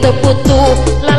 terputus.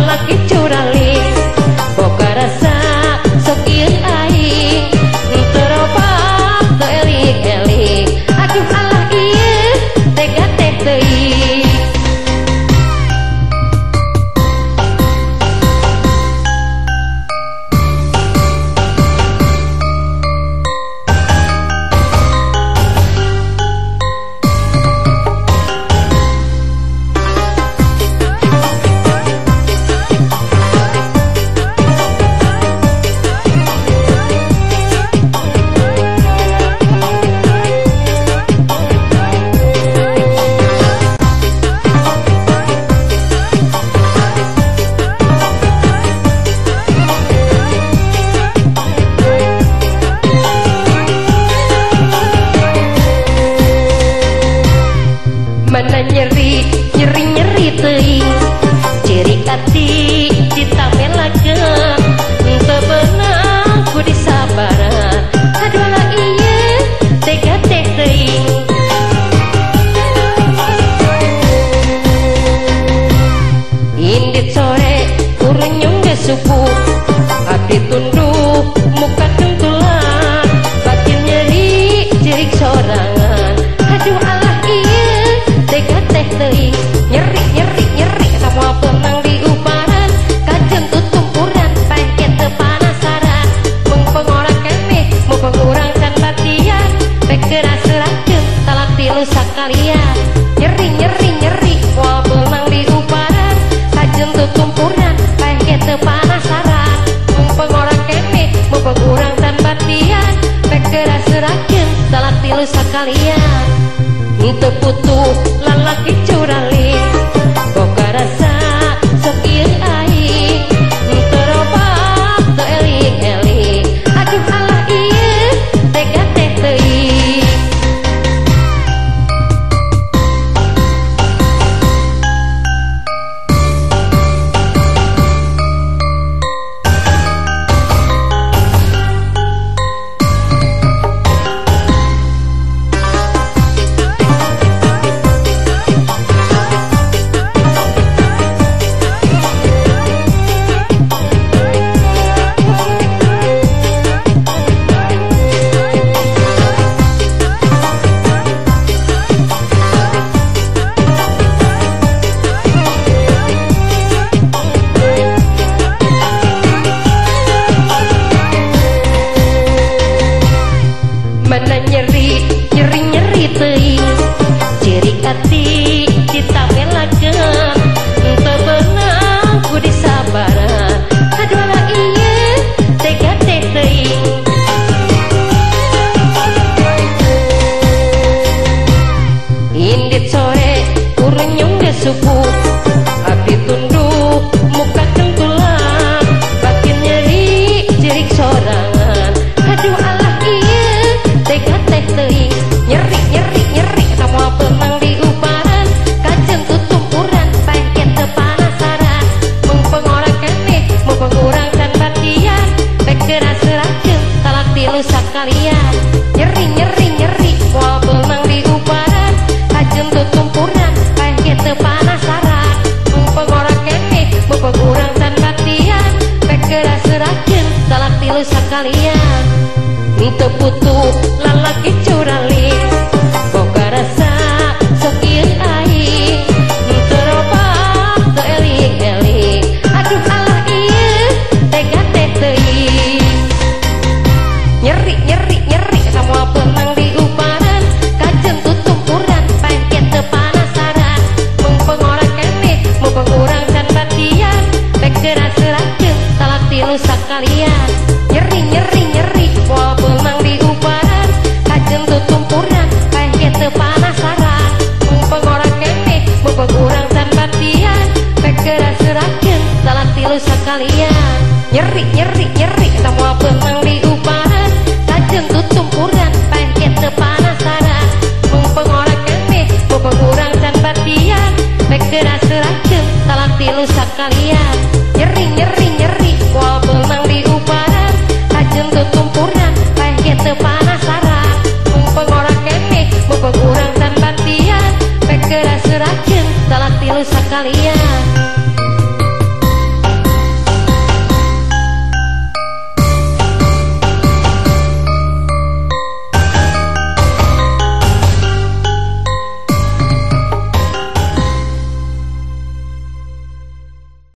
el. sekalian Terputus lelaki curang. menyeri terkutuk lalaki se